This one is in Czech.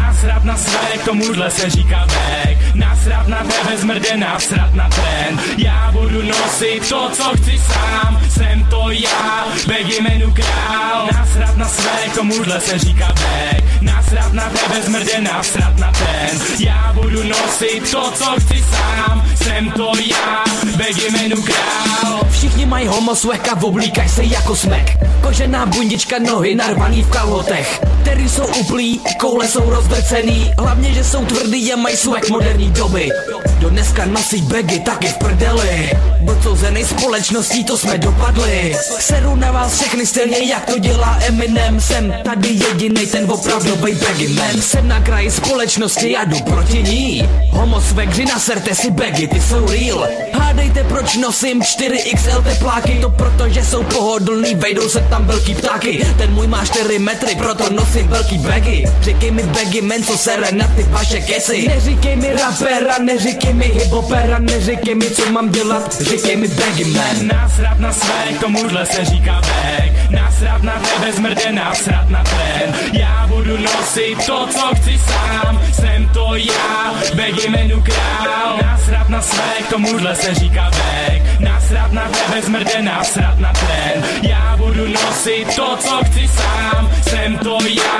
Nasrat na své, k tomuhle se říká back Nasrat na tebe zmrde, nasrat na trend Já budu nosit to, co chci sám. Jsem to já, back jménu král. Nasrat na své, k tomuhle se říká back Nasrat na tebe zmrde, nasrat na trend Já budu nosit to, co chci sám. Jsem to já, back jménu král mají homo sveka, oblíkaj se jako smek. Kožená bundička, nohy narvaný v kalhotech. Který jsou uplý, koule jsou rozdrcený. Hlavně, že jsou tvrdý a mají svek moderní doby. Do dneska nosí bagy taky v prdeli. Docouzenej společností to jsme dopadli. Seru na vás všechny stejně jak to dělá Eminem. Jsem tady jedinej ten opravdový baggy man. Jsem na kraji společnosti a jdu proti ní. Homo svek, na serte si bagy, ty jsou real. Hádejte proč nosím 4XL tepláky To proto, že jsou pohodlný, vejdou se tam velký ptáky. Ten můj má 4 metry, proto nosím velký bagy Říkej mi baggy man, co sere na ty vaše kesy. Neříkej mi rapera, neříkej mi hiphopera Neříkej mi co mám dělat, říkej mi baggy man. Nasrat na své, tomuhle se říká back Nasrat na tebe zmrde, nasrat na trend Já budu nosit to, co chci sám. Jsem to já, back jménu tomuhle se říká back Nasrat na tebe zmrde, nasrat na trend Já budu nosit to, co chci sám. Jsem to já,